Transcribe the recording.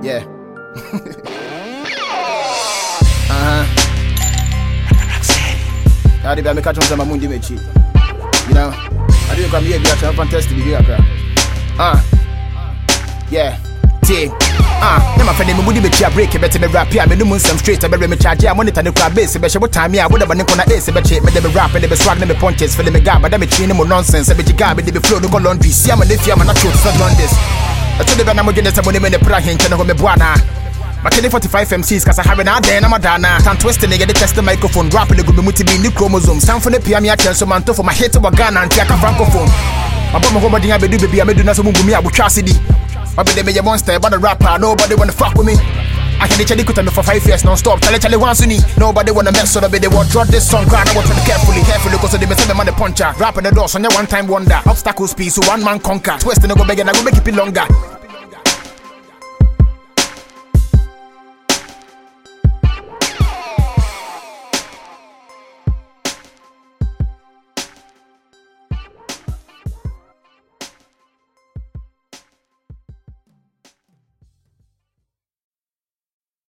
Yeah. uh-huh. Hadi bia meka chomza mamundi mechi. You know. Hadi kwa mie bia chama fantastic bia. Ah. Yeah. Team. Ah, na mafɛne me mudi a break bɛte me rapi a menu mu nsɛm straight bɛbrɛ me charge a monita ne kora base bɛhyɛ botame a wodaba ne ace ase bɛkye mede me rap ne bɛsoag ne me punches fɛle me ga bada metwee ne mu nonsense bɛgye ga mede beflow no kɔ laundry siama ne fiama na chot sɛ this ɛto de bɛ na mo dwene sɛ mo ne me ne pra henkyɛ ne ho me boa na Makene 45 MCs kasa hare na adɛn na madana. Tan twist ne yɛde test the microphone Rap ne gu me mu ti bi ne chromosome. Samfo ne pia me akyɛn so manto for my hit wɔ Ghana nti aka francophone. Mabɔ me ho mmɔden abɛdu baabi a mɛdu na sɛ mungu me abotwa ase di Mabɛde meyɛ monster but a rapper Nobody wanna fuck with me. I can literally cut me for five years non-stop Tell Charlie once you Nobody wanna mess with me They to draw this song Grind I want to carefully Carefully cause they may say me man the puncher. Rap in the door So one time wonder. Obstacles piece So one man conquer. Twist and I go big and I go make it longer